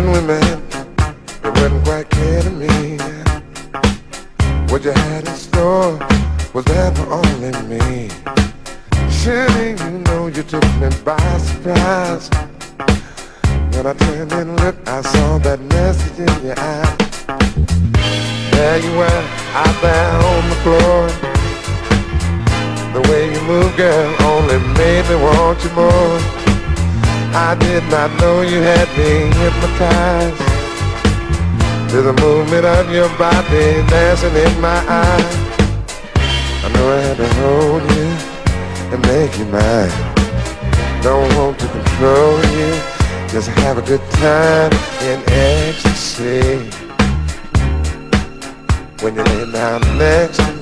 When we met, it wasn't quite clear to me. What you had in store was there for only me. Surely you know you took me by surprise. When I turned and looked, I saw that message in your eyes. There you were, out there on the floor. The way you move, girl, only made me want you more. I did not know you had me hypnotized to the movement of your body dancing in my eyes. I know I had to hold you and make you mine. Don't want to control you, just have a good time in ecstasy. When you lay down next to me,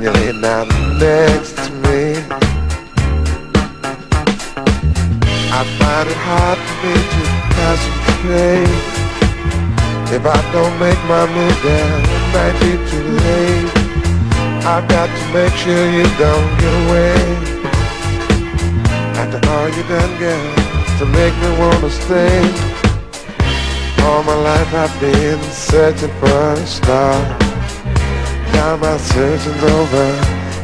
When you lay down next to me, I find it hard for me to concentrate. If I don't make my move, then it might be too late. I've got to make sure you don't get away. After all you done, girl, to make me wanna stay. All my life I've been searching for a star. Now searching's over,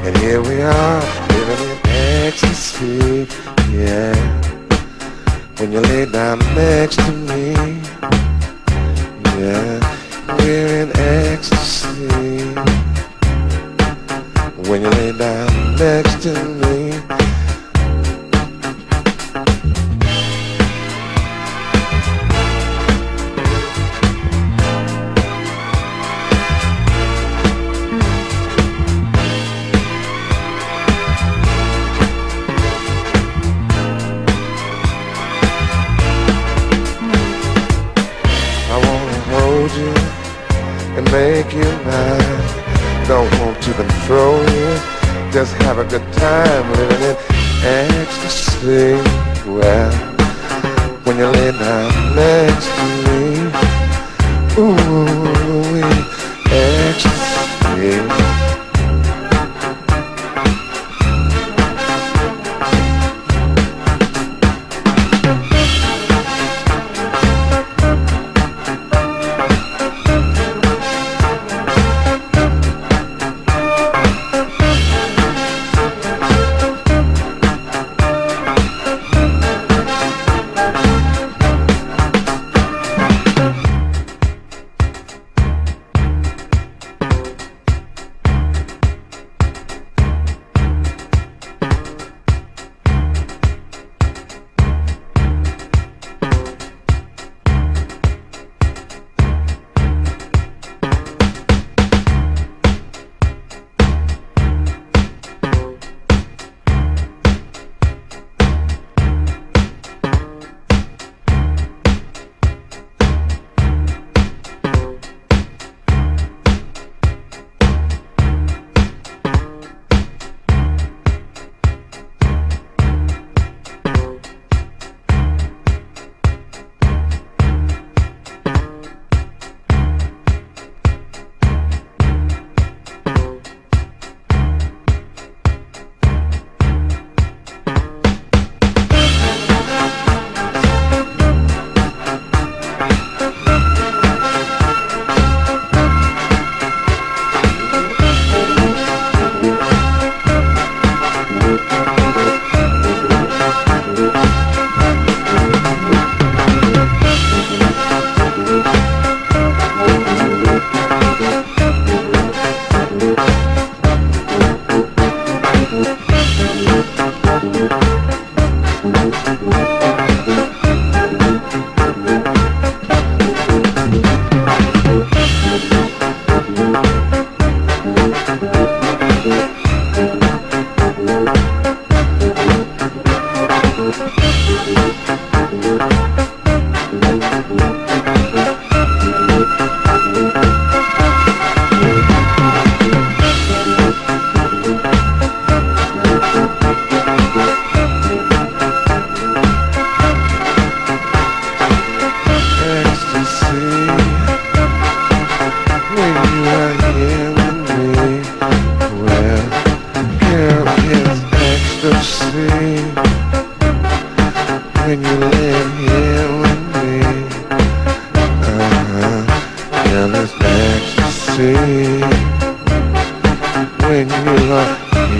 and here we are, living in ecstasy, yeah. When you lay down next to me, yeah, we're in ecstasy. When you lay down next to me. Make you mine. Don't want to control you, just have a good time living in ecstasy. Well, when you lay down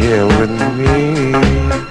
here with me.